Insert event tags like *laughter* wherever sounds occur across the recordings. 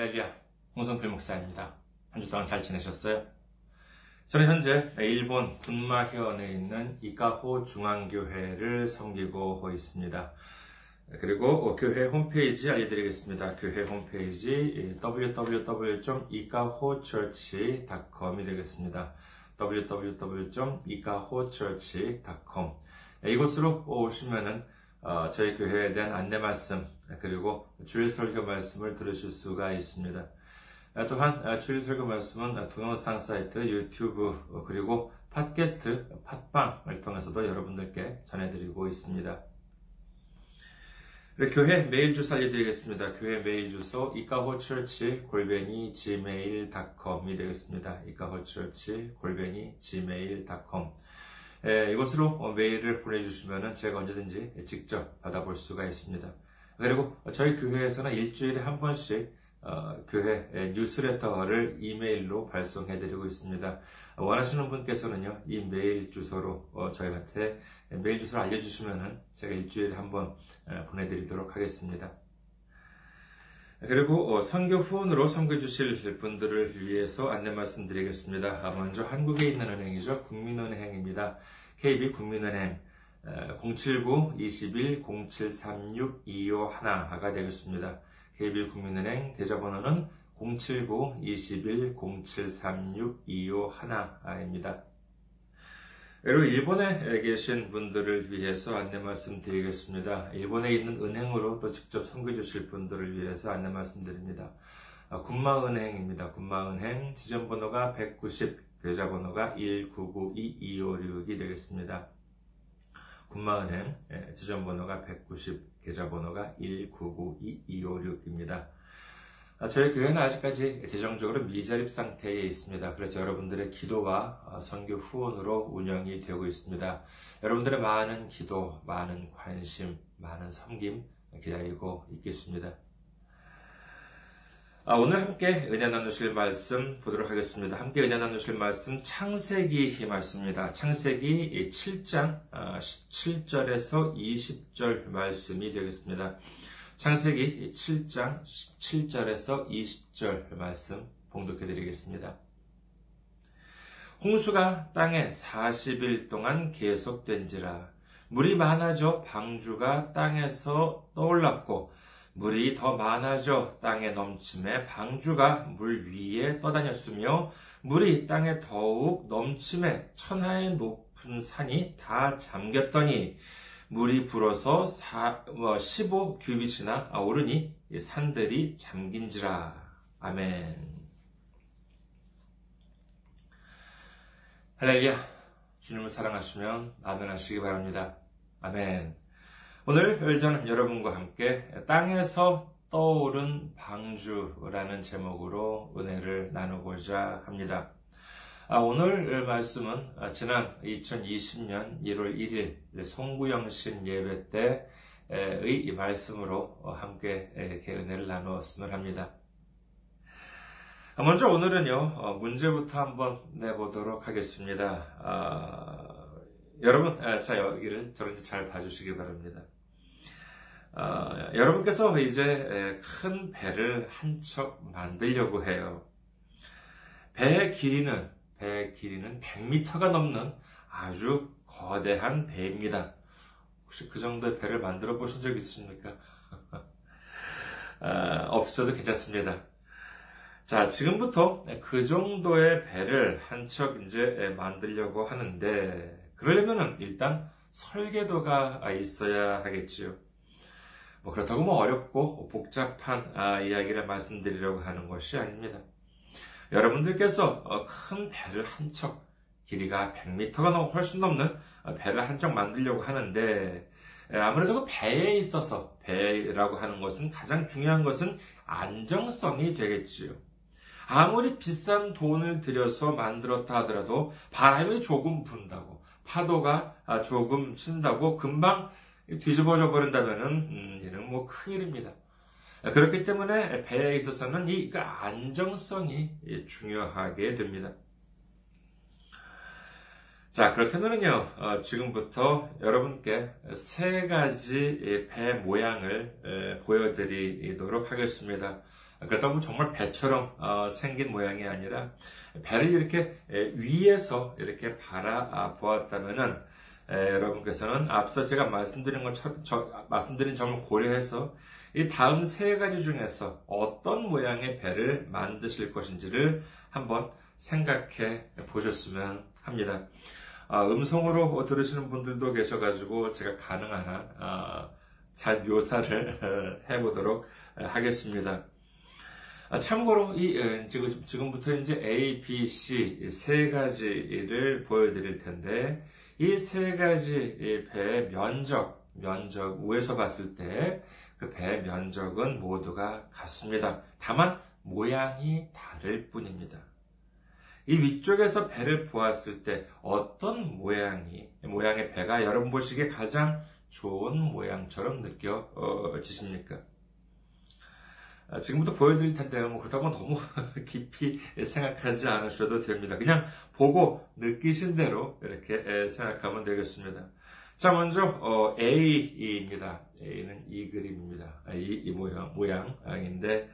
할렐루야, 홍성필 목사입니다. 한 주 동안 잘 지내셨어요? 저는 현재 일본 군마현에 있는 이카호 중앙교회를 섬기고 있습니다. 그리고 교회 홈페이지 알려드리겠습니다. 교회 홈페이지 www.ikahochurch.com이 되겠습니다. www.ikahochurch.com 이곳으로 오시면은 어, 저희 교회에 대한 안내 말씀 그리고 주일 설교 말씀을 들으실 수가 있습니다. 아, 또한 아, 주일 설교 말씀은 동영상 사이트, 유튜브 그리고 팟캐스트, 팟빵을 통해서도 여러분들께 전해드리고 있습니다. 교회 메일 주소 알려드리겠습니다. 교회 메일 주소 이카호처치 골뱅이 gmail.com이 되겠습니다. 이카호처치 골뱅이 gmail.com 예, 이곳으로 메일을 보내주시면 제가 언제든지 직접 받아볼 수가 있습니다. 그리고 저희 교회에서는 일주일에 한 번씩 어, 교회 뉴스레터를 이메일로 발송해드리고 있습니다. 원하시는 분께서는요, 이 메일 주소로 어, 저희한테 메일 주소를 알려주시면 제가 일주일에 한번 보내드리도록 하겠습니다. 그리고 어, 선교 후원으로 섬겨주실 분들을 위해서 안내 말씀드리겠습니다. 아, 먼저 한국에 있는 은행이죠. 국민은행입니다. KB 국민은행 079-21-0736-251가 되겠습니다. KB 국민은행 계좌번호는 079-21-0736-251입니다. 그리고 일본에 계신 분들을 위해서 안내 말씀 드리겠습니다. 일본에 있는 은행으로 또 직접 섬겨주실 분들을 위해서 안내 말씀 드립니다. 아, 군마은행입니다. 군마은행 지점번호가 190, 계좌번호가 1992256이 되겠습니다. 군마은행 예, 지점 번호가 190, 계좌 번호가 1992256입니다. 아, 저희 교회는 아직까지 재정적으로 미자립 상태에 있습니다. 그래서 여러분들의 기도와 어, 선교 후원으로 운영이 되고 있습니다. 여러분들의 많은 기도, 많은 관심, 많은 섬김 기다리고 있겠습니다. 아, 오늘 함께 은혜 나누실 말씀 보도록 하겠습니다. 함께 은혜 나누실 말씀 창세기 말씀입니다. 창세기 7장 17절에서 20절 말씀이 되겠습니다. 창세기 7장 7절에서 20절 말씀 봉독해 드리겠습니다. 홍수가 땅에 40일 동안 계속된지라 물이 많아져 방주가 땅에서 떠올랐고 물이 더 많아져 땅에 넘침에 방주가 물 위에 떠다녔으며 물이 땅에 더욱 넘침에 천하의 높은 산이 다 잠겼더니 물이 불어서 15 규빗이나 오르니 산들이 잠긴지라. 아멘. 할렐루야. 주님을 사랑하시면 아멘 하시기 바랍니다. 아멘. 오늘 저는 여러분과 함께 땅에서 떠오른 방주라는 제목으로 은혜를 나누고자 합니다. 아, 오늘 말씀은 아, 지난 2020년 1월 1일 송구영신 예배 때의 말씀으로 함께 은혜를 나누었으면 합니다. 아, 먼저 오늘은요, 어, 문제부터 한번 내보도록 하겠습니다. 아, 여러분, 자, 여기를 저를 잘 봐주시기 바랍니다. 아, 여러분께서 이제 큰 배를 한 척 만들려고 해요. 배의 길이는 배의 길이는 100m가 넘는 아주 거대한 배입니다. 혹시 그 정도의 배를 만들어 보신 적 있으십니까? *laughs* 아, 없어도 괜찮습니다. 자, 지금부터 그 정도의 배를 한 척 이제 만들려고 하는데, 그러려면 일단 설계도가 있어야 하겠지요. 뭐 그렇다고 뭐 어렵고 복잡한 아, 이야기를 말씀드리려고 하는 것이 아닙니다. 여러분들께서 어, 큰 배를 한 척, 길이가 100m가 넘어 훨씬 넘는 어, 배를 한 척 만들려고 하는데, 아무래도 그 배에 있어서 배라고 하는 것은 가장 중요한 것은 안정성이 되겠지요. 아무리 비싼 돈을 들여서 만들었다 하더라도 바람이 조금 분다고, 파도가 아, 조금 친다고 금방 뒤집어져 버린다면은, 음, 얘는 뭐 큰일입니다. 그렇기 때문에 배에 있어서는 이그 안정성이 중요하게 됩니다. 자, 그렇다면요, 어, 지금부터 여러분께 세 가지 배 모양을 에, 보여드리도록 하겠습니다. 그렇다면 정말 배처럼 어, 생긴 모양이 아니라 배를 이렇게 에, 위에서 이렇게 바라보았다면은 여러분께서는 앞서 제가 말씀드린 것, 저, 말씀드린 점을 고려해서 이 다음 세 가지 중에서 어떤 모양의 배를 만드실 것인지를 한번 생각해 보셨으면 합니다. 아, 음성으로 들으시는 분들도 계셔가지고 제가 가능한 한 아, 잘 묘사를 *laughs* 해보도록 하겠습니다. 아, 참고로 이 지금 지금부터 이제 A, B, C 세 가지를 보여드릴 텐데 이 세 가지 배의 면적 면적 우에서 봤을 때 그배 면적은 모두가 같습니다. 다만 모양이 다를 뿐입니다. 이 위쪽에서 배를 보았을 때 어떤 모양이, 모양의 배가 여러분 보시기에 가장 좋은 모양처럼 느껴지십니까? 아, 지금부터 보여드릴 텐데요. 뭐 그렇다고 너무 *laughs* 깊이 생각하지 않으셔도 됩니다. 그냥 보고 느끼신 대로 이렇게 생각하면 되겠습니다. 자, 먼저 어, A입니다. A는 이 그림입니다. 아, 이, 이 모양, 모양인데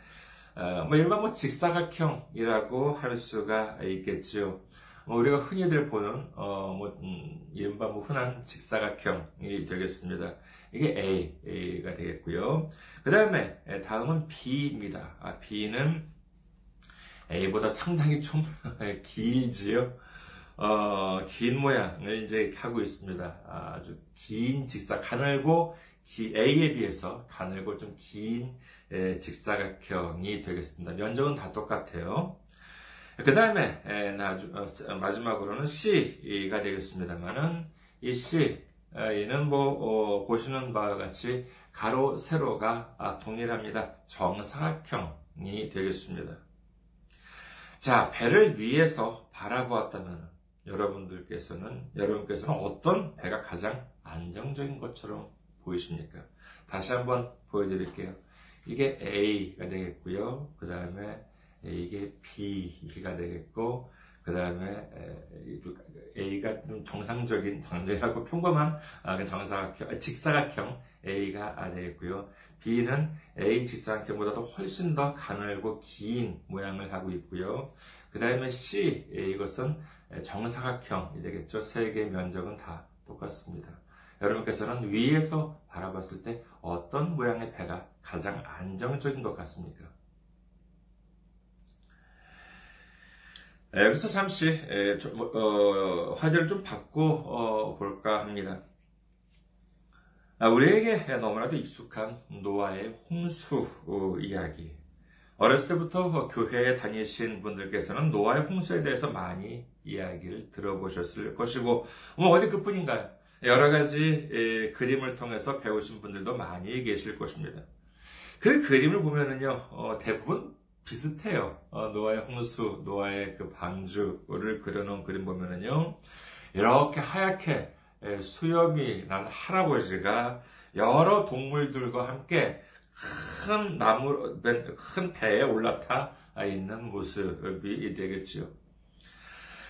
어, 뭐 일반 뭐 직사각형이라고 할 수가 있겠죠. 뭐 우리가 흔히들 보는 어뭐 음, 이른바 뭐 흔한 직사각형이 되겠습니다. 이게 A, A가 되겠고요. 그 다음에 다음은 B입니다. 아, B는 A보다 상당히 좀 *laughs* 길지요. 어, 긴 모양을 이제 하고 있습니다. 아주 긴 직사, 가늘고, A에 비해서 가늘고 좀긴 예, 직사각형이 되겠습니다. 면적은 다 똑같아요. 그 다음에 어, 마지막으로는 C가 되겠습니다만은 이 C 는뭐 어, 보시는 바와 같이 가로 세로가 아, 동일합니다. 정사각형이 되겠습니다. 자 배를 위에서 바라보았다면 여러분들께서는 여러분께서는 어떤 배가 가장 안정적인 것처럼 보이십니까? 다시 한번 보여드릴게요. 이게 A가 되겠고요. 그 다음에 이게 B가 되겠고, 그 다음에 A가 좀 정상적인, 정상적이고 평범한 아, 그 정사각형, 아, 직사각형 A가 되겠고요. B는 A 직사각형보다도 훨씬 더 가늘고 긴 모양을 하고 있고요. 그 다음에 C, 이것은 정사각형이 되겠죠. 세 개의 면적은 다 똑같습니다. 여러분께서는 위에서 바라봤을 때 어떤 모양의 배가 가장 안정적인 것 같습니까? 여기서 잠시 뭐, 어, 화제를 좀 바꿔 볼까 합니다. 아, 우리에게 너무나도 익숙한 노아의 홍수 어, 이야기. 어렸을 때부터 교회에 다니신 분들께서는 노아의 홍수에 대해서 많이 이야기를 들어보셨을 것이고, 뭐 어디 그뿐인가요? 여러 가지 그림을 통해서 배우신 분들도 많이 계실 것입니다. 그 그림을 보면은요, 어, 대부분 비슷해요. 어, 노아의 홍수, 노아의 그 방주를 그려놓은 그림 보면은요, 이렇게 하얗게 수염이 난 할아버지가 여러 동물들과 함께 큰 나무, 큰 배에 올라타 있는 모습이 되겠지요.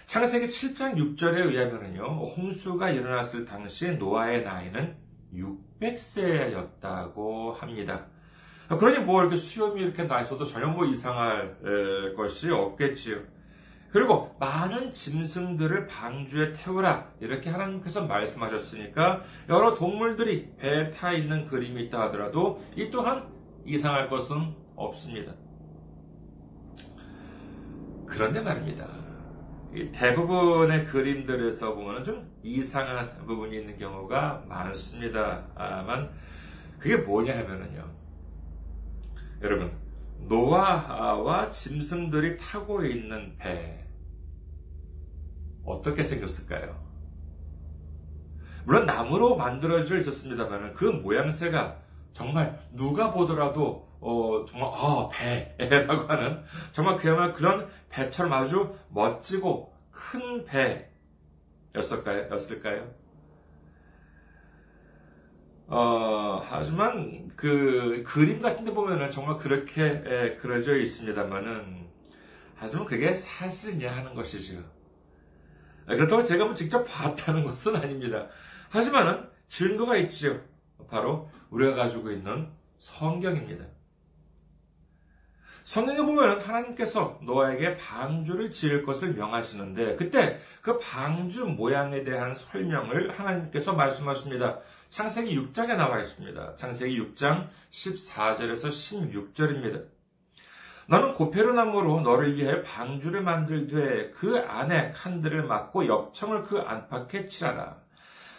창세기 7장 6절에 의하면요, 홍수가 일어났을 당시 노아의 나이는 600세였다고 합니다. 그러니 뭐 이렇게 수염이 이렇게 나 있어도 전혀 뭐 이상할 것이 없겠지요. 그리고 많은 짐승들을 방주에 태우라 이렇게 하나님께서 말씀하셨으니까 여러 동물들이 배에 타 있는 그림이 있다 하더라도 이 또한 이상할 것은 없습니다. 그런데 말입니다. 대부분의 그림들에서 보면 좀 이상한 부분이 있는 경우가 많습니다만 그게 뭐냐 하면은요. 여러분 노아와 짐승들이 타고 있는 배 어떻게 생겼을까요? 물론 나무로 만들어져 있었습니다만 그 모양새가 정말 누가 보더라도 어, 정말, 아, 배라고 하는, 정말 그야말로 그런 배처럼 아주 멋지고 큰 배였을까요? 어, 하지만 그 그림 같은 데 보면은 정말 그렇게 에, 그려져 있습니다만은, 하지만 그게 사실이냐 하는 것이죠. 그렇다고 제가 뭐 직접 봤다는 것은 아닙니다. 하지만은 증거가 있지요. 바로 우리가 가지고 있는 성경입니다. 성경에 보면 하나님께서 노아에게 방주를 지을 것을 명하시는데 그때 그 방주 모양에 대한 설명을 하나님께서 말씀하십니다. 창세기 6장에 나와 있습니다. 창세기 6장 14절에서 16절입니다. 너는 고페르나무로 너를 위해 방주를 만들되 그 안에 칸들을 막고 옆청을 그 안팎에 칠하라.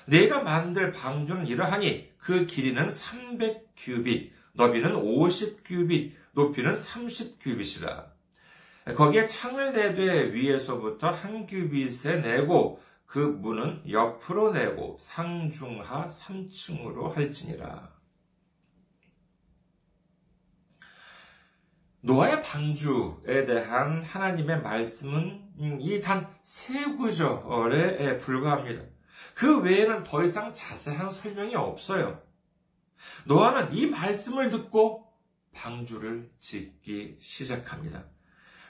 내가 만들 방주는 이러하니 그 길이는 300 규빗, 너비는 50 규빗, 높이는 30 규빗이라. 거기에 창을 내되 위에서부터 한 규빗에 내고 그 문은 옆으로 내고 상중하 3층으로 할지니라. 노아의 방주에 대한 하나님의 말씀은 이 단 세 구절에 불과합니다. 그 외에는 더 이상 자세한 설명이 없어요. 노아는 이 말씀을 듣고 방주를 짓기 시작합니다.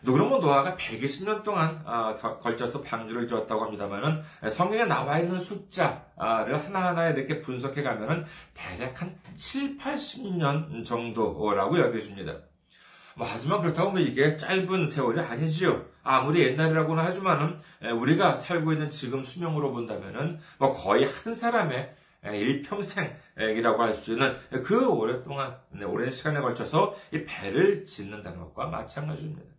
누구는 노아가 120년 동안 아, 걸쳐서 방주를 지었다고 합니다만은 성경에 나와 있는 숫자를 하나하나 이렇게 분석해 가면은 대략 한 7, 80년 정도라고 여겨집니다. 뭐, 하지만 그렇다고 뭐 이게 짧은 세월이 아니지요. 아무리 옛날이라고는 하지만은 우리가 살고 있는 지금 수명으로 본다면은 뭐 거의 한 사람의 일평생이라고 할 수 있는 그 오랫동안, 네, 오랜 시간에 걸쳐서 이 배를 짓는다는 것과 마찬가지입니다.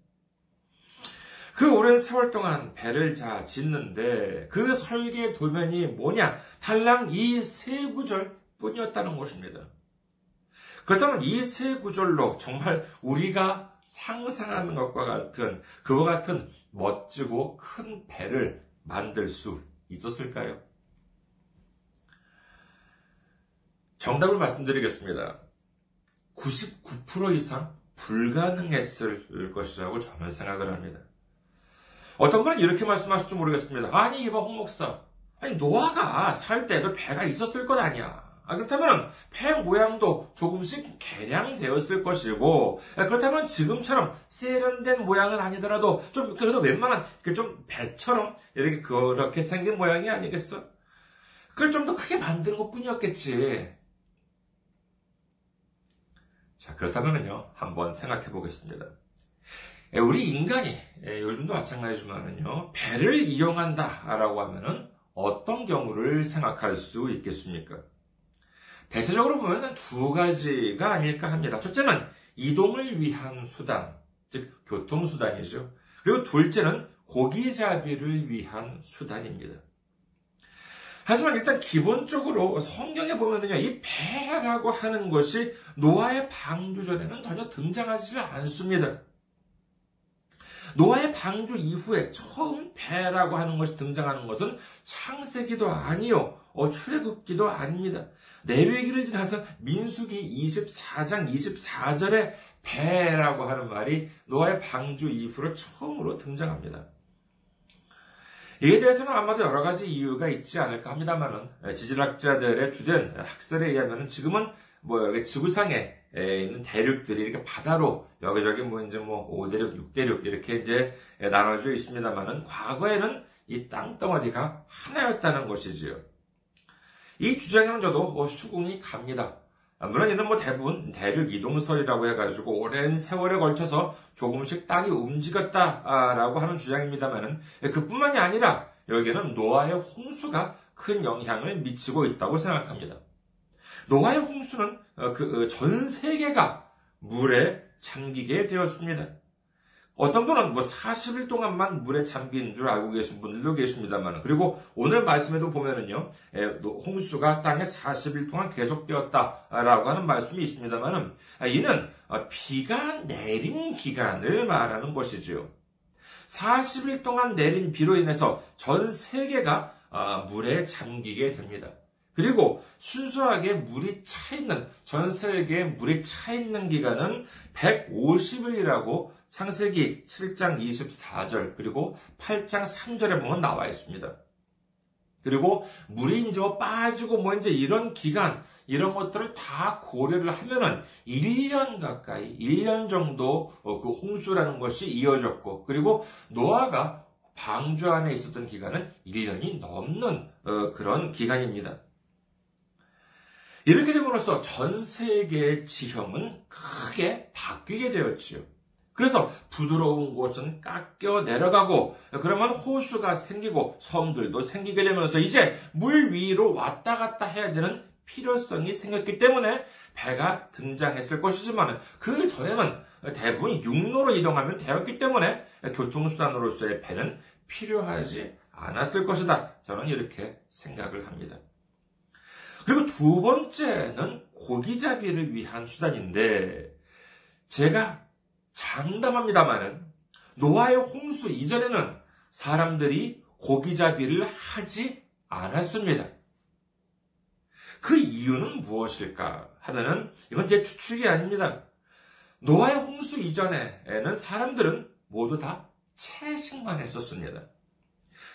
그 오랜 세월 동안 배를 자 짓는데 그 설계 도면이 뭐냐? 달랑 이 세 구절 뿐이었다는 것입니다. 그렇다면 이 세 구절로 정말 우리가 상상하는 것과 같은 그와 같은 멋지고 큰 배를 만들 수 있었을까요? 정답을 말씀드리겠습니다. 99% 이상 불가능했을 것이라고 저는 생각을 합니다. 어떤 분은 이렇게 말씀하실지 모르겠습니다. 아니, 이봐, 홍 목사. 아니, 노아가 살 때도 배가 있었을 것 아니야. 아, 그렇다면 배 모양도 조금씩 개량되었을 것이고, 아, 그렇다면 지금처럼 세련된 모양은 아니더라도 좀, 그래도 웬만한, 좀 배처럼 이렇게 그렇게 생긴 모양이 아니겠어? 그걸 좀 더 크게 만드는 것 뿐이었겠지. 자, 그렇다면요, 한번 생각해 보겠습니다. 예, 우리 인간이, 예, 요즘도 마찬가지지만은요, 배를 이용한다라고 하면은 어떤 경우를 생각할 수 있겠습니까? 대체적으로 보면 두 가지가 아닐까 합니다. 첫째는 이동을 위한 수단, 즉, 교통수단이죠. 그리고 둘째는 고기잡이를 위한 수단입니다. 하지만 일단 기본적으로 성경에 보면은요, 이 배라고 하는 것이 노아의 방주 전에는 전혀 등장하지 않습니다. 노아의 방주 이후에 처음 배라고 하는 것이 등장하는 것은 창세기도 아니요, 어, 출애굽기도 아닙니다. 레위기를 지나서 민수기 24장 24절에 배라고 하는 말이 노아의 방주 이후로 처음으로 등장합니다. 이에 대해서는 아마도 여러 가지 이유가 있지 않을까 합니다만은 지질학자들의 주된 학설에 의하면 지금은 뭐 지구상에 있는 대륙들이 이렇게 바다로 여기저기 뭐 이제 뭐 5대륙, 6대륙 이렇게 이제 나눠져 있습니다만은 과거에는 이 땅덩어리가 하나였다는 것이지요. 이 주장에는 저도 수긍이 갑니다. 물론 이는 뭐 대부분 대륙 이동설이라고 해가지고 오랜 세월에 걸쳐서 조금씩 땅이 움직였다라고 하는 주장입니다만은 그뿐만이 아니라 여기에는 노아의 홍수가 큰 영향을 미치고 있다고 생각합니다. 노아의 홍수는 어, 그전 어, 세계가 물에 잠기게 되었습니다. 어떤 분은 뭐 40일 동안만 물에 잠긴 줄 알고 계신 분들도 계십니다만, 그리고 오늘 말씀에도 보면은요, 홍수가 땅에 40일 동안 계속되었다라고 하는 말씀이 있습니다만은, 아, 이는 어, 비가 내린 기간을 말하는 것이지요. 40일 동안 내린 비로 인해서 전 세계가 아, 물에 잠기게 됩니다. 그리고 순수하게 물이 차 있는, 전 세계에 물이 차 있는 기간은 150일이라고 창세기 7장 24절, 그리고 8장 3절에 보면 나와 있습니다. 그리고 물이 이제 뭐 빠지고 뭐 이제 이런 기간, 이런 것들을 다 고려를 하면은 1년 가까이, 1년 정도 어, 그 홍수라는 것이 이어졌고, 그리고 노아가 방주 안에 있었던 기간은 1년이 넘는 어, 그런 기간입니다. 이렇게 됨으로써 전 세계의 지형은 크게 바뀌게 되었지요. 그래서 부드러운 곳은 깎여 내려가고 그러면 호수가 생기고 섬들도 생기게 되면서 이제 물 위로 왔다 갔다 해야 되는 필요성이 생겼기 때문에 배가 등장했을 것이지만 그 전에는 대부분 육로로 이동하면 되었기 때문에 교통수단으로서의 배는 필요하지 않았을 것이다. 저는 이렇게 생각을 합니다. 그리고 두 번째는 고기잡이를 위한 수단인데 제가 장담합니다마는 노아의 홍수 이전에는 사람들이 고기잡이를 하지 않았습니다. 그 이유는 무엇일까 하면은 이건 제 추측이 아닙니다. 노아의 홍수 이전에는 사람들은 모두 다 채식만 했었습니다.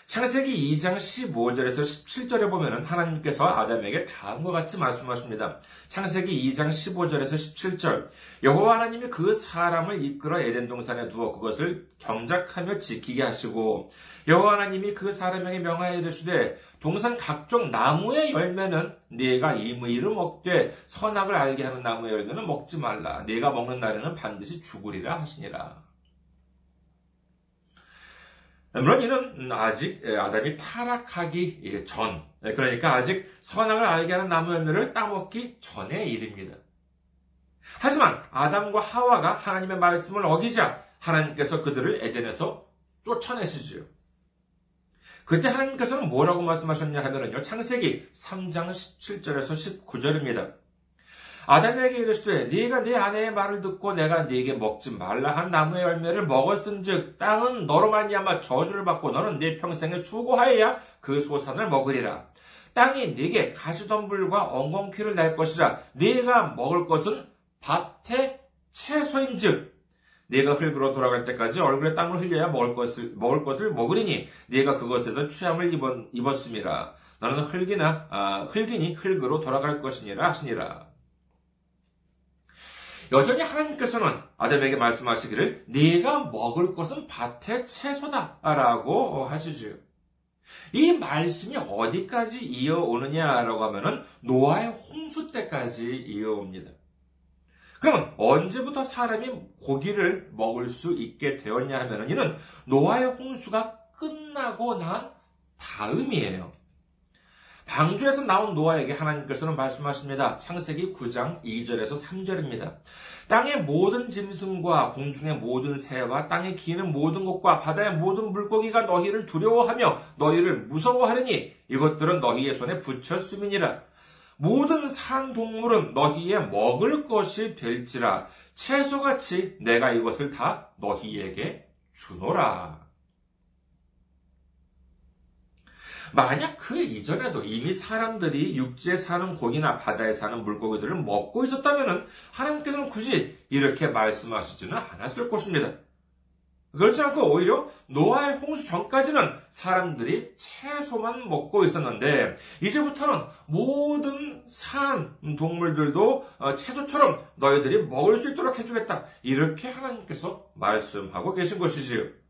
창세기 2장 15절에서 17절에 보면 하나님께서 아담에게 다음과 같이 말씀하십니다. 창세기 2장 15절에서 17절 여호와 하나님이 그 사람을 이끌어 에덴 동산에 두어 그것을 경작하며 지키게 하시고 여호와 하나님이 그 사람에게 명하여 이르시되 동산 각종 나무의 열매는 네가 임의로 먹되 선악을 알게 하는 나무의 열매는 먹지 말라. 네가 먹는 날에는 반드시 죽으리라 하시니라. 물론 이는 아직 아담이 타락하기 전, 그러니까 아직 선악을 알게 하는 나무 열매를 따먹기 전의 일입니다. 하지만 아담과 하와가 하나님의 말씀을 어기자 하나님께서 그들을 에덴에서 쫓아내시지요. 그때 하나님께서는 뭐라고 말씀하셨냐 하면요. 창세기 3장 17절에서 19절입니다. 아담에게 이르시되 네가 네 아내의 말을 듣고 내가 네게 먹지 말라 한 나무의 열매를 먹었은즉 땅은 너로 말미암아 저주를 받고 너는 네 평생에 수고하여야 그 소산을 먹으리라. 땅이 네게 가시덤불과 엉겅퀴를 낼 것이라 네가 먹을 것은 밭의 채소인즉 네가 흙으로 돌아갈 때까지 얼굴에 땀을 흘려야 먹을 것을 먹을 것을 먹으리니 네가 그것에서 취함을 입었, 입었음이라 너는 흙이나 아, 흙이니 흙으로 돌아갈 것이니라 하시니라. 여전히 하나님께서는 아담에게 말씀하시기를 네가 먹을 것은 밭의 채소다라고 하시죠. 이 말씀이 어디까지 이어오느냐라고 하면은 노아의 홍수 때까지 이어옵니다. 그러면 언제부터 사람이 고기를 먹을 수 있게 되었냐 하면은 이는 노아의 홍수가 끝나고 난 다음이에요. 방주에서 나온 노아에게 하나님께서는 말씀하십니다. 창세기 9장 2절에서 3절입니다. 땅의 모든 짐승과 공중의 모든 새와 땅에 기는 모든 것과 바다의 모든 물고기가 너희를 두려워하며 너희를 무서워하려니 이것들은 너희의 손에 붙였음이니라. 모든 산 동물은 너희의 먹을 것이 될지라 채소같이 내가 이것을 다 너희에게 주노라. 만약 그 이전에도 이미 사람들이 육지에 사는 고기나 바다에 사는 물고기들을 먹고 있었다면 하나님께서는 굳이 이렇게 말씀하시지는 않았을 것입니다. 그렇지 않고 오히려 노아의 홍수 전까지는 사람들이 채소만 먹고 있었는데 이제부터는 모든 산 동물들도 어, 채소처럼 너희들이 먹을 수 있도록 해주겠다. 이렇게 하나님께서 말씀하고 계신 것이지요.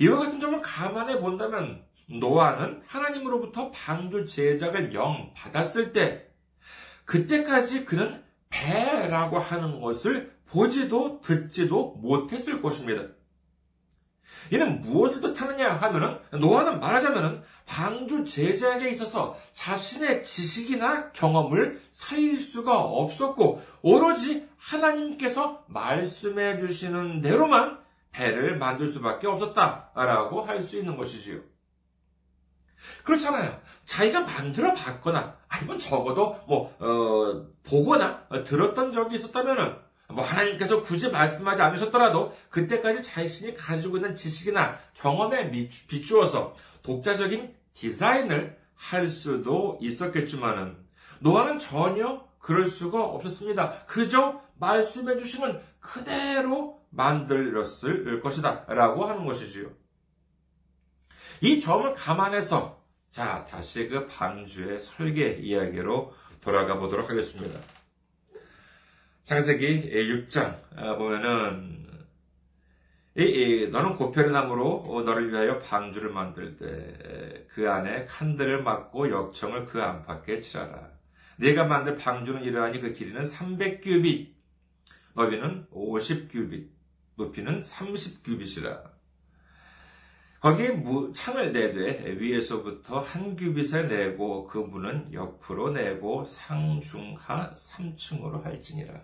이와 같은 점을 감안해 본다면 노아는 하나님으로부터 방주 제작을 명 받았을 때 그때까지 그는 배라고 하는 것을 보지도 듣지도 못했을 것입니다. 이는 무엇을 뜻하느냐 하면은 노아는 말하자면은 방주 제작에 있어서 자신의 지식이나 경험을 살릴 수가 없었고 오로지 하나님께서 말씀해 주시는 대로만 배를 만들 수밖에 없었다라고 할 수 있는 것이지요. 그렇잖아요. 자기가 만들어 봤거나 아니면 적어도 뭐 어, 보거나 어, 들었던 적이 있었다면은 뭐 하나님께서 굳이 말씀하지 않으셨더라도 그때까지 자신이 가지고 있는 지식이나 경험에 비추어서 독자적인 디자인을 할 수도 있었겠지만은 노아는 전혀 그럴 수가 없었습니다. 그저 말씀해 주시면 그대로 만들었을 것이다. 라고 하는 것이지요. 이 점을 감안해서 자, 다시 그 방주의 설계 이야기로 돌아가 보도록 하겠습니다. 창세기 6장 보면은 이, 이, 너는 고페르나무로 어, 너를 위하여 방주를 만들 때 그 안에 칸들을 막고 역청을 그 안팎에 칠하라. 네가 만들 방주는 이러하니 그 길이는 300규빗, 너비는 50규빗, 높이는 30규빗이라. 거기에 창을 내되 위에서부터 한 규빗에 내고 그 문은 옆으로 내고 상중하 3층으로 할지니라.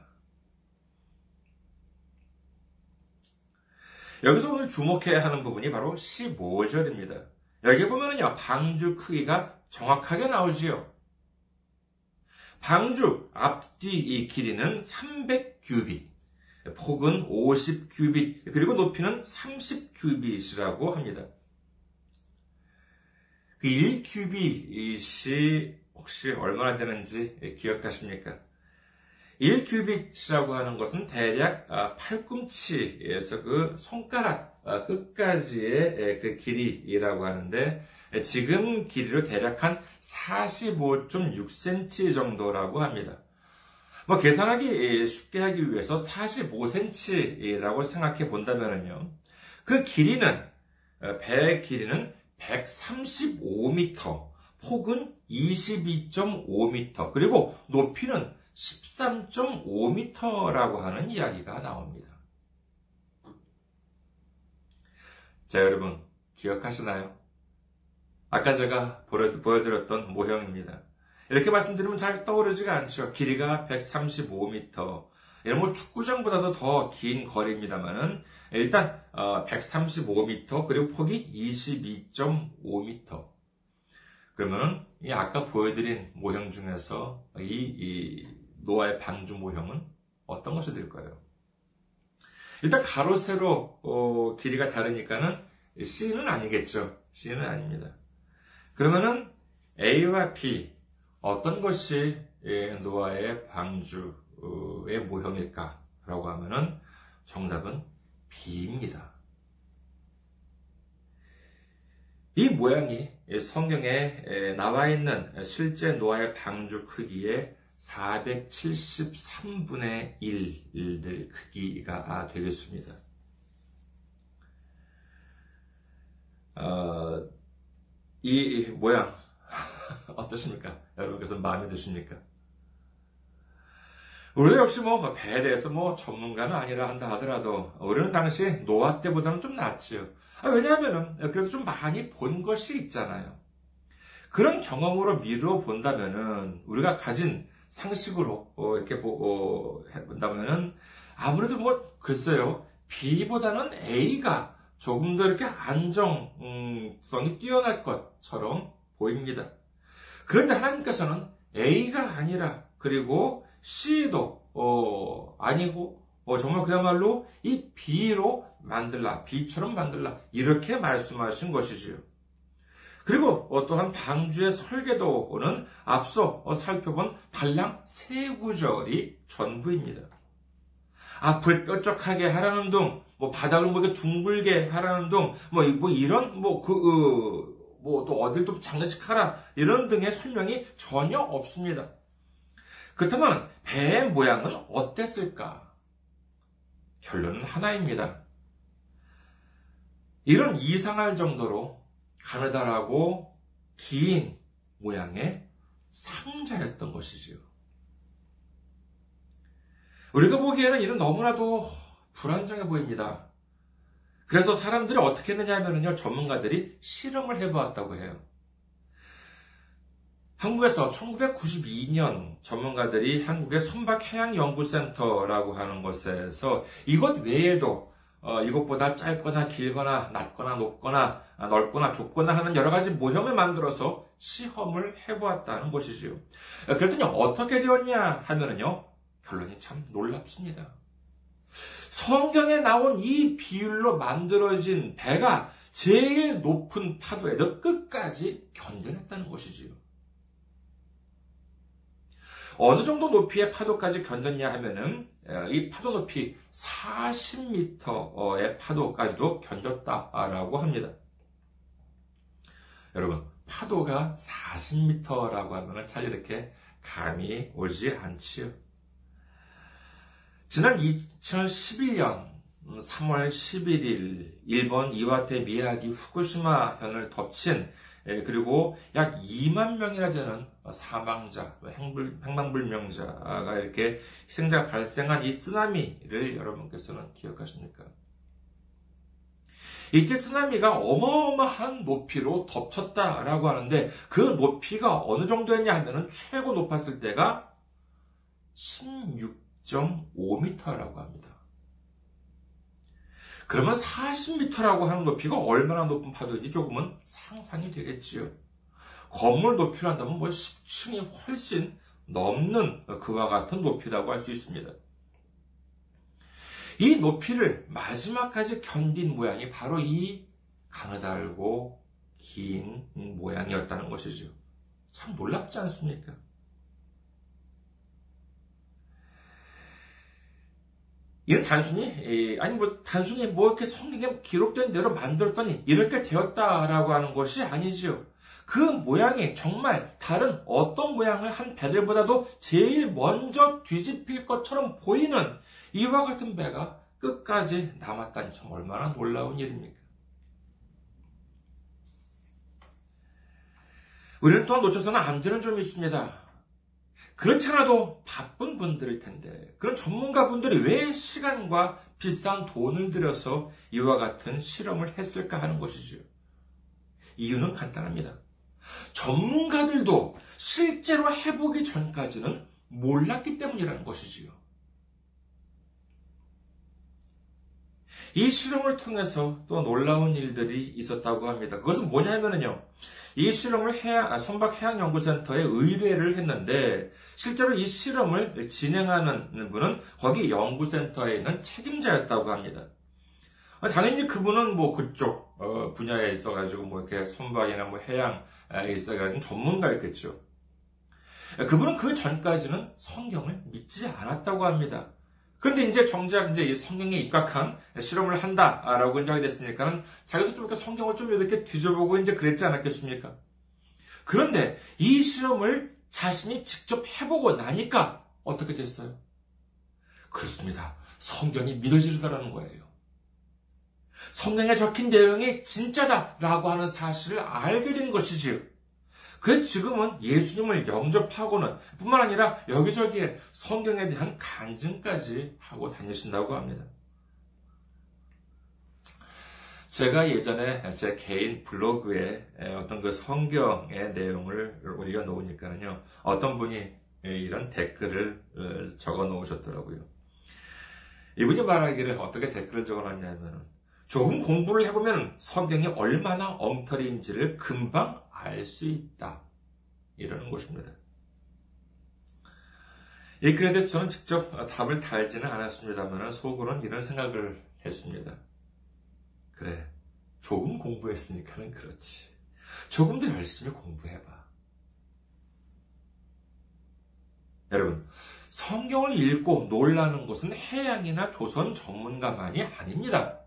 여기서 오늘 주목해야 하는 부분이 바로 15절입니다. 여기 보면은요, 방주 크기가 정확하게 나오지요. 방주 앞뒤 이 길이는 300규빗, 폭은 50 규빗, 그리고 높이는 30 규빗이라고 합니다. 그 1규빗이 혹시 얼마나 되는지 기억하십니까? 1큐빗이라고 하는 것은 대략 아, 팔꿈치에서 그 손가락 아, 끝까지의 그 길이라고 하는데 지금 길이로 대략 한 45.6cm 정도라고 합니다. 뭐 계산하기 쉽게 하기 위해서 45cm라고 생각해 본다면요. 그 길이는 어, 배 길이는 135m, 폭은 22.5m, 그리고 높이는 13.5m라고 하는 이야기가 나옵니다. 자, 여러분, 기억하시나요? 아까 제가 보여드렸던 모형입니다. 이렇게 말씀드리면 잘 떠오르지가 않죠. 길이가 135m. 이런 뭐 축구장보다도 더 긴 거리입니다만은 일단 135m 어, 그리고 폭이 22.5m. 그러면 이 아까 보여드린 모형 중에서 이, 이 노아의 방주 모형은 어떤 것이 될까요? 일단 가로 세로 어, 길이가 다르니까는 C는 아니겠죠. C는 아닙니다. 그러면은 A와 B 어떤 것이 예, 노아의 방주의 모형일까라고 하면은 정답은 B입니다. 이 모양이 성경에 나와 있는 실제 노아의 방주 크기의 473분의 1들 크기가 되겠습니다. 어, 이 모양 *laughs* 어떠십니까? 여러분께서 마음에 드십니까? 우리 역시 뭐 배에 대해서 뭐 전문가는 아니라 한다 하더라도 우리는 당시 노아 때보다는 좀 낫지요. 아, 왜냐하면은 그래도 좀 많이 본 것이 있잖아요. 그런 경험으로 미루어 본다면은 우리가 가진 상식으로 어, 이렇게 보, 어, 본다면은 아무래도 뭐 글쎄요 B보다는 A가 조금 더 이렇게 안정성이 뛰어날 것처럼 보입니다. 그런데 하나님께서는 A가 아니라 그리고 C도 어, 아니고 어, 정말 그야말로 이 B로 만들라 B처럼 만들라 이렇게 말씀하신 것이지요. 그리고 어, 또한 방주의 설계도는 앞서 어, 살펴본 달랑 세 구절이 전부입니다. 앞을 뾰족하게 하라는 둥, 뭐 바닥을 뭐 둥글게 하라는 둥, 뭐, 뭐 이런 뭐그 어, 뭐 또 어딜 또 장례식 하라 이런 등의 설명이 전혀 없습니다. 그렇다면 배의 모양은 어땠을까? 결론은 하나입니다. 이런 이상할 정도로 가느다라고 긴 모양의 상자였던 것이지요. 우리가 보기에는 이는 너무나도 불안정해 보입니다. 그래서 사람들이 어떻게 했느냐 하면요, 전문가들이 실험을 해보았다고 해요. 한국에서 1992년 전문가들이 한국의 선박해양연구센터라고 하는 곳에서 이것 외에도 어, 이것보다 짧거나 길거나 낮거나 높거나 아, 넓거나 좁거나 하는 여러 가지 모형을 만들어서 시험을 해보았다는 것이지요. 어, 그랬더니 어떻게 되었냐 하면은요, 결론이 참 놀랍습니다. 성경에 나온 이 비율로 만들어진 배가 제일 높은 파도에도 끝까지 견뎌냈다는 것이지요. 어느 정도 높이의 파도까지 견뎠냐 하면은 이 파도 높이 40m의 파도까지도 견뎠다라고 합니다. 여러분, 파도가 40m라고 하면 잘 이렇게 감이 오지 않지요. 지난 2011년 3월 11일 일본 이와테 미야기 후쿠시마 현을 덮친 예, 그리고 약 2만 명이나 되는 사망자, 행불, 행방불명자가 이렇게 희생자가 발생한 이 쓰나미를 여러분께서는 기억하십니까? 이때 쓰나미가 어마어마한 높이로 덮쳤다라고 하는데 그 높이가 어느 정도였냐 하면은 최고 높았을 때가 16.5m라고 합니다. 그러면 40m라고 하는 높이가 얼마나 높은 파도인지 조금은 상상이 되겠지요. 건물 높이로 한다면 뭐 10층이 훨씬 넘는 그와 같은 높이라고 할 수 있습니다. 이 높이를 마지막까지 견딘 모양이 바로 이 가느다르고 긴 모양이었다는 것이죠. 참 놀랍지 않습니까? 이는 단순히 아니 뭐 단순히 뭐 이렇게 성경에 기록된 대로 만들었더니 이렇게 되었다라고 하는 것이 아니지요. 그 모양이 정말 다른 어떤 모양을 한 배들보다도 제일 먼저 뒤집힐 것처럼 보이는 이와 같은 배가 끝까지 남았다니 참 얼마나 놀라운 일입니까? 우리는 또한 놓쳐서는 안 되는 점이 있습니다. 그렇지 않아도 바쁜 분들일 텐데, 그런 전문가 분들이 왜 시간과 비싼 돈을 들여서 이와 같은 실험을 했을까 하는 것이죠. 이유는 간단합니다. 전문가들도 실제로 해보기 전까지는 몰랐기 때문이라는 것이지요. 이 실험을 통해서 또 놀라운 일들이 있었다고 합니다. 그것은 뭐냐면요. 이 실험을 해양, 아, 선박해양연구센터에 의뢰를 했는데, 실제로 이 실험을 진행하는 분은 거기 연구센터에 있는 책임자였다고 합니다. 아, 당연히 그분은 뭐 그쪽 어, 분야에 있어가지고 뭐 이렇게 선박이나 뭐 해양에 있어가지고 전문가였겠죠. 그분은 그 전까지는 성경을 믿지 않았다고 합니다. 그런데 이제 정작 이제 성경에 입각한 실험을 한다라고 인정이 됐으니까는 자기도 좀 이렇게 성경을 좀 이렇게 뒤져보고 이제 그랬지 않았겠습니까? 그런데 이 실험을 자신이 직접 해보고 나니까 어떻게 됐어요? 그렇습니다. 성경이 믿어지더라는 거예요. 성경에 적힌 내용이 진짜다라고 하는 사실을 알게 된 것이지요. 그래서 지금은 예수님을 영접하고는 뿐만 아니라 여기저기에 성경에 대한 간증까지 하고 다니신다고 합니다. 제가 예전에 제 개인 블로그에 어떤 그 성경의 내용을 올려놓으니까요. 어떤 분이 이런 댓글을 어, 적어 놓으셨더라고요. 이분이 말하기를 어떻게 댓글을 적어 놨냐면 조금 공부를 해보면 성경이 얼마나 엉터리인지를 금방 알 수 있다. 이러는 것입니다. 이 글에 대해서 저는 직접 답을 달지는 않았습니다만 속으로는 이런 생각을 했습니다. 그래, 조금 공부했으니까는 그렇지. 조금 더 열심히 공부해봐. 여러분, 성경을 읽고 놀라는 것은 해양이나 조선 전문가만이 아닙니다.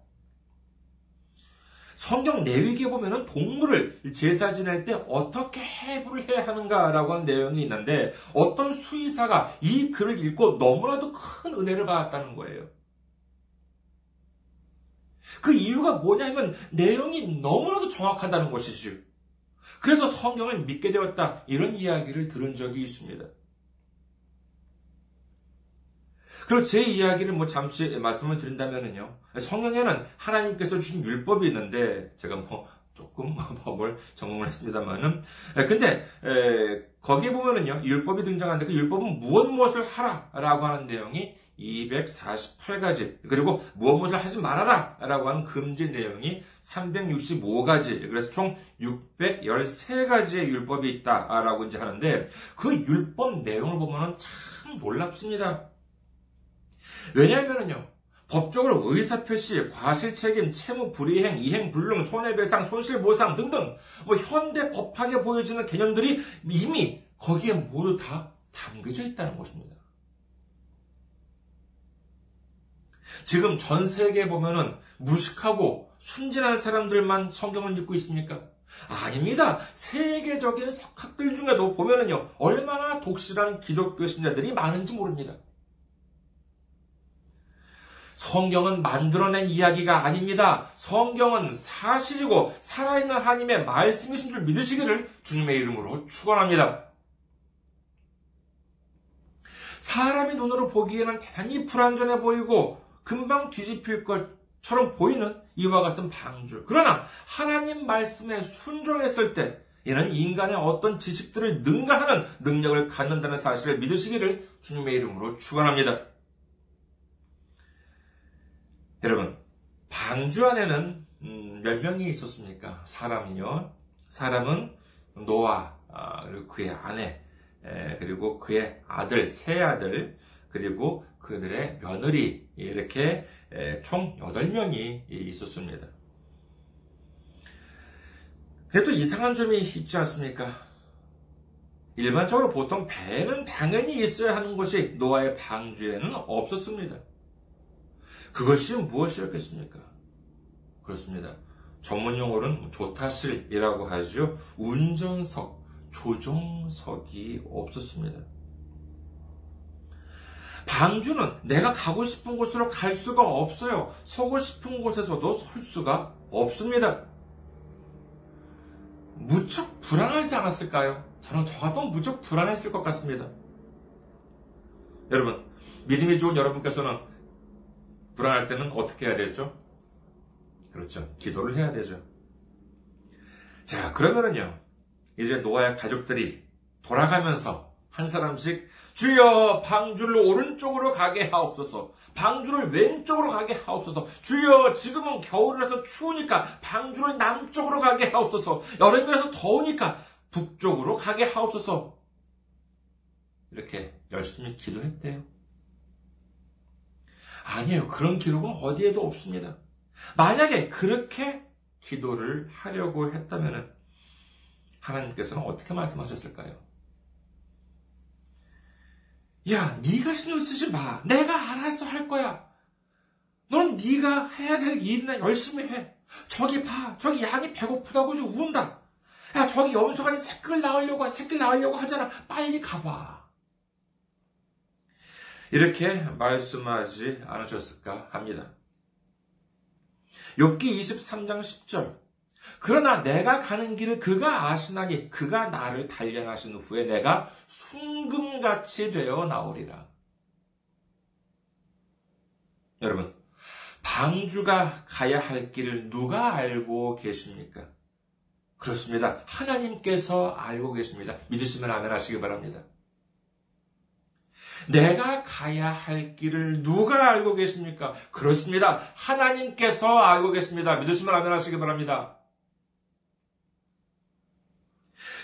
성경 내위기에 보면은 동물을 제사 지낼 때 어떻게 해부를 해야 하는가라고 하는 내용이 있는데 어떤 수의사가 이 글을 읽고 너무나도 큰 은혜를 받았다는 거예요. 그 이유가 뭐냐면 내용이 너무나도 정확하다는 것이죠. 그래서 성경을 믿게 되었다. 이런 이야기를 들은 적이 있습니다. 그리고 제 이야기를 뭐 잠시 말씀을 드린다면요. 성경에는 하나님께서 주신 율법이 있는데, 제가 뭐 조금 *laughs* 법을 전공을 했습니다만은, 근데, 거기에 보면은요, 율법이 등장하는데 그 율법은 무엇 무엇을 하라라고 하는 내용이 248가지, 그리고 무엇 무엇을 하지 말아라 라고 하는 금지 내용이 365가지, 그래서 총 613가지의 율법이 있다라고 이제 하는데, 그 율법 내용을 보면은 참 놀랍습니다. 왜냐하면요, 법적으로 의사표시, 과실책임, 채무 불이행, 이행 불능, 손해배상, 손실보상 등등 뭐 현대 법학에 보여지는 개념들이 이미 거기에 모두 다 담겨져 있다는 것입니다. 지금 전 세계에 보면은 무식하고 순진한 사람들만 성경을 읽고 있습니까? 아닙니다. 세계적인 석학들 중에도 보면은요, 얼마나 독실한 기독교 신자들이 많은지 모릅니다. 성경은 만들어낸 이야기가 아닙니다. 성경은 사실이고 살아있는 하나님의 말씀이신 줄 믿으시기를 주님의 이름으로 축원합니다. 사람의 눈으로 보기에는 대단히 불안전해 보이고 금방 뒤집힐 것처럼 보이는 이와 같은 방주. 그러나 하나님 말씀에 순종했을 때 이는 인간의 어떤 지식들을 능가하는 능력을 갖는다는 사실을 믿으시기를 주님의 이름으로 축원합니다. 여러분, 방주 안에는 음, 몇 명이 있었습니까? 사람이요. 사람은 노아 아, 그리고 그의 아내 그리고 그의 아들, 세 아들 그리고 그들의 며느리 이렇게 총 8명이 있었습니다. 그래도 이상한 점이 있지 않습니까? 일반적으로 보통 배는 당연히 있어야 하는 것이 노아의 방주에는 없었습니다. 그것이 무엇이었겠습니까? 그렇습니다. 전문 용어는 조타실이라고 하죠. 운전석, 조종석이 없었습니다. 방주는 내가 가고 싶은 곳으로 갈 수가 없어요. 서고 싶은 곳에서도 설 수가 없습니다. 무척 불안하지 않았을까요? 저는 저 같으면 무척 불안했을 것 같습니다. 여러분, 믿음이 좋은 여러분께서는 불안할 때는 어떻게 해야 되죠? 그렇죠. 기도를 해야 되죠. 자, 그러면은요, 이제 노아의 가족들이 돌아가면서 한 사람씩 주여 방주를 오른쪽으로 가게 하옵소서. 방주를 왼쪽으로 가게 하옵소서. 주여 지금은 겨울이라서 추우니까 방주를 남쪽으로 가게 하옵소서. 여름이라서 더우니까 북쪽으로 가게 하옵소서. 이렇게 열심히 기도했대요. 아니에요. 그런 기록은 어디에도 없습니다. 만약에 그렇게 기도를 하려고 했다면 하나님께서는 어떻게 말씀하셨을까요? 야, 네가 신경 쓰지 마. 내가 알아서 할 거야. 넌 네가 해야 될 일이나 열심히 해. 저기 봐. 저기 양이 배고프다고 좀 운다. 야, 저기 염소가 새끼를 낳으려고, 새끼를 낳으려고 하잖아. 빨리 가봐. 이렇게 말씀하지 않으셨을까 합니다. 욥기 23장 10절. 그러나 내가 가는 길을 그가 아시나니 그가 나를 단련하신 후에 내가 순금같이 되어 나오리라. 여러분, 방주가 가야 할 길을 누가 알고 계십니까? 그렇습니다. 하나님께서 알고 계십니다. 믿으시면 아멘 하시기 바랍니다. 내가 가야 할 길을 누가 알고 계십니까? 그렇습니다. 하나님께서 알고 계십니다. 믿으시면 아멘 하시기 바랍니다.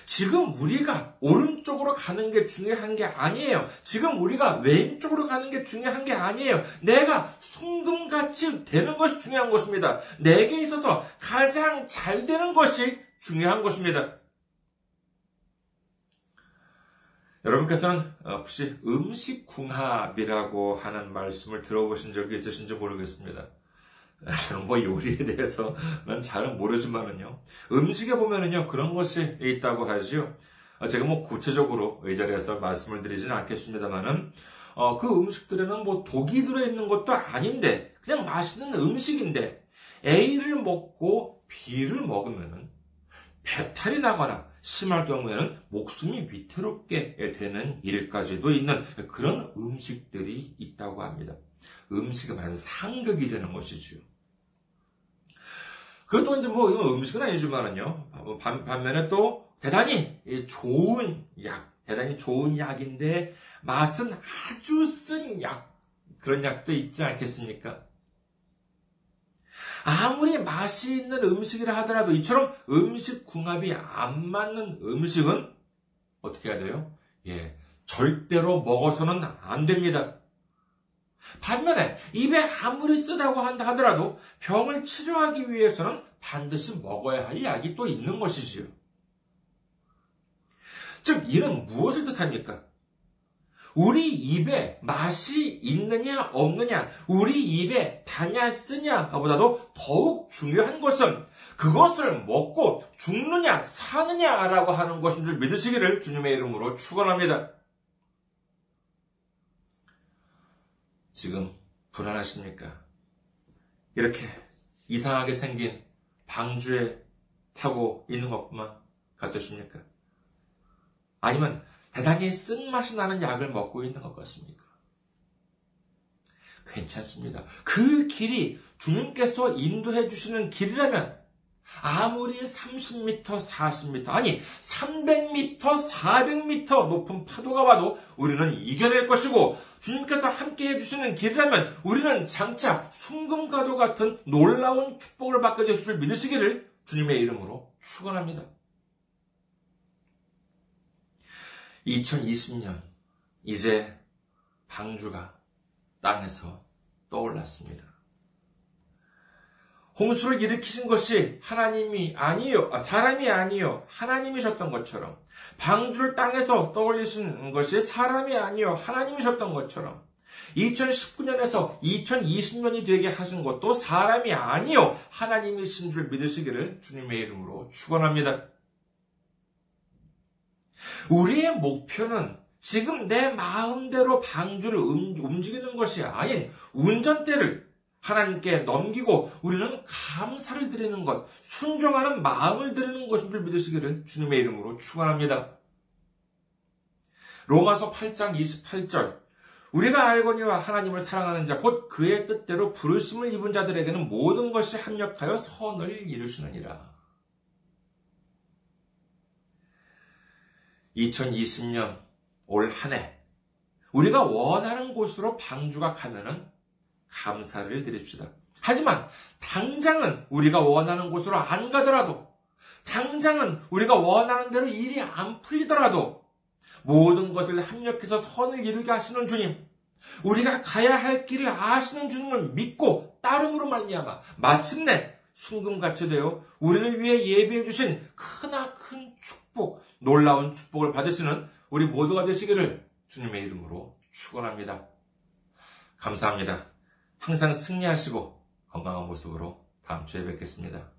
지금 우리가 오른쪽으로 가는 게 중요한 게 아니에요. 지금 우리가 왼쪽으로 가는 게 중요한 게 아니에요. 내가 순금같이 되는 것이 중요한 것입니다. 내게 있어서 가장 잘 되는 것이 중요한 것입니다. 여러분께서는 어, 혹시 음식궁합이라고 하는 말씀을 들어보신 적이 있으신지 모르겠습니다. *laughs* 저는 뭐 요리에 대해서는 잘 모르지만은요. 음식에 보면은요, 그런 것이 있다고 하지요. 어, 제가 뭐 구체적으로 이 자리에서 말씀을 드리지는 않겠습니다만은, 어, 그 음식들에는 뭐 독이 들어있는 것도 아닌데, 그냥 맛있는 음식인데, A를 먹고 B를 먹으면은 배탈이 나거나 심할 경우에는 목숨이 위태롭게 되는 일까지도 있는 그런 음식들이 있다고 합니다. 음식을 말하면 상극이 되는 것이지요. 그것도 이제 뭐 음식은 아니지만은요. 반면에 또 대단히 좋은 약, 대단히 좋은 약인데 맛은 아주 쓴 약, 그런 약도 있지 않겠습니까? 아무리 맛이 있는 음식이라 하더라도 이처럼 음식 궁합이 안 맞는 음식은 어떻게 해야 돼요? 예, 절대로 먹어서는 안 됩니다. 반면에 입에 아무리 쓰다고 한다 하더라도 병을 치료하기 위해서는 반드시 먹어야 할 약이 또 있는 것이지요. 즉, 이는 무엇을 뜻합니까? 우리 입에 맛이 있느냐 없느냐, 우리 입에 다냐 쓰냐 보다도 더욱 중요한 것은 그것을 먹고 죽느냐 사느냐라고 하는 것인 줄 믿으시기를 주님의 이름으로 축원합니다. 지금 불안하십니까? 이렇게 이상하게 생긴 방주에 타고 있는 것만 같으십니까? 아니면 대단히 쓴맛이 나는 약을 먹고 있는 것 같습니까? 괜찮습니다. 그 길이 주님께서 인도해 주시는 길이라면 아무리 30m, 40m, 아니 300m, 400m 높은 파도가 와도 우리는 이겨낼 것이고 주님께서 함께 해주시는 길이라면 우리는 장차 순금가도 같은 놀라운 축복을 받게 되실 줄 믿으시기를 주님의 이름으로 축원합니다. 2020년 이제 방주가 땅에서 떠올랐습니다. 홍수를 일으키신 것이 하나님이 아니요, 아, 사람이 아니요, 하나님이셨던 것처럼, 방주를 땅에서 떠올리신 것이 사람이 아니요, 하나님이셨던 것처럼, 2019년에서 2020년이 되게 하신 것도 사람이 아니요, 하나님이신 줄 믿으시기를 주님의 이름으로 축원합니다. 우리의 목표는 지금 내 마음대로 방주를 움직이는 것이 아닌 운전대를 하나님께 넘기고 우리는 감사를 드리는 것, 순종하는 마음을 드리는 것인 줄 믿으시기를 주님의 이름으로 축원합니다. 로마서 8장 28절 우리가 알거니와 하나님을 사랑하는 자 곧 그의 뜻대로 부르심을 입은 자들에게는 모든 것이 합력하여 선을 이루시느니라. 2020년 올 한 해 우리가 원하는 곳으로 방주가 가면은 감사를 드립시다. 하지만 당장은 우리가 원하는 곳으로 안 가더라도 당장은 우리가 원하는 대로 일이 안 풀리더라도 모든 것을 합력해서 선을 이루게 하시는 주님, 우리가 가야 할 길을 아시는 주님을 믿고 따름으로 말미암아 마침내 순금같이 되어 우리를 위해 예비해 주신 크나큰 축복, 놀라운 축복을 받으시는 우리 모두가 되시기를 주님의 이름으로 축원합니다. 감사합니다. 항상 승리하시고 건강한 모습으로 다음 주에 뵙겠습니다.